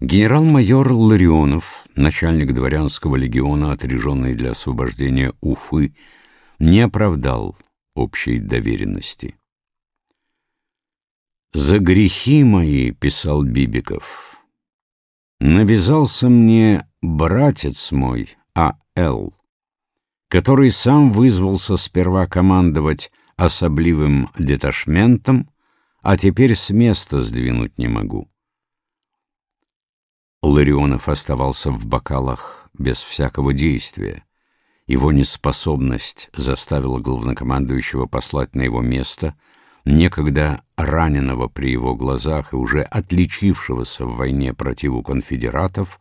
Генерал-майор Ларионов, начальник дворянского легиона, отряженный для освобождения Уфы, не оправдал общей доверенности. «За грехи мои, — писал Бибиков, — навязался мне братец мой, А.Л., который сам вызвался сперва командовать особливым деташментом, а теперь с места сдвинуть не могу. Ларионов оставался в бокалах без всякого действия. Его неспособность заставила главнокомандующего послать на его место некогда раненого при его глазах и уже отличившегося в войне противу конфедератов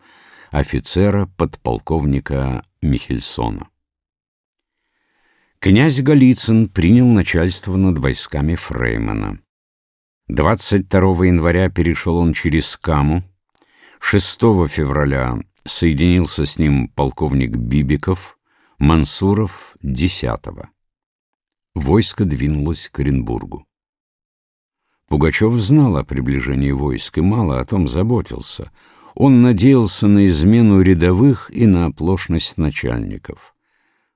офицера подполковника Михельсона. Князь Голицын принял начальство над войсками Фреймана. 22 января перешел он через Каму, 6 февраля соединился с ним полковник Бибиков, Мансуров — 10 -го. Войско двинулось к Оренбургу. Пугачев знал о приближении войск и мало о том заботился. Он надеялся на измену рядовых и на оплошность начальников.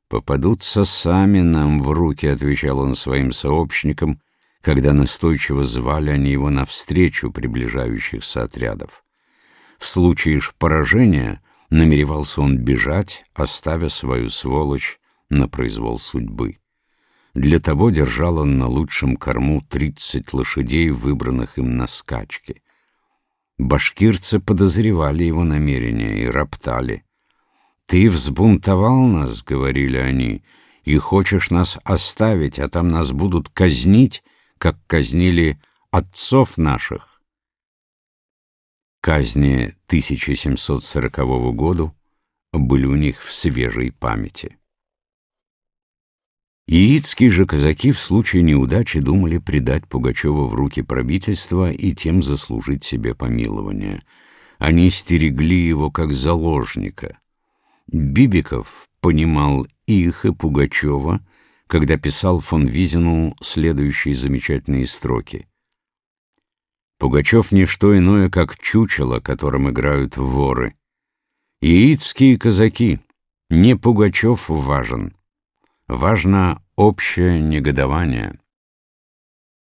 «Попадутся сами нам в руки», — отвечал он своим сообщникам, когда настойчиво звали они его навстречу приближающихся отрядов. В случае ж поражения намеревался он бежать, оставя свою сволочь на произвол судьбы. Для того держал он на лучшем корму тридцать лошадей, выбранных им на скачке. Башкирцы подозревали его намерения и роптали. «Ты взбунтовал нас, — говорили они, — и хочешь нас оставить, а там нас будут казнить, как казнили отцов наших казни 1740 года были у них в свежей памяти. Яицкие же казаки в случае неудачи думали предать Пугачева в руки правительства и тем заслужить себе помилование. Они стерегли его как заложника. Бибиков понимал их и Пугачева, когда писал фон Визину следующие замечательные строки — Пугачев — не что иное, как чучело, которым играют воры. Яицкие казаки, не Пугачев важен. Важно общее негодование.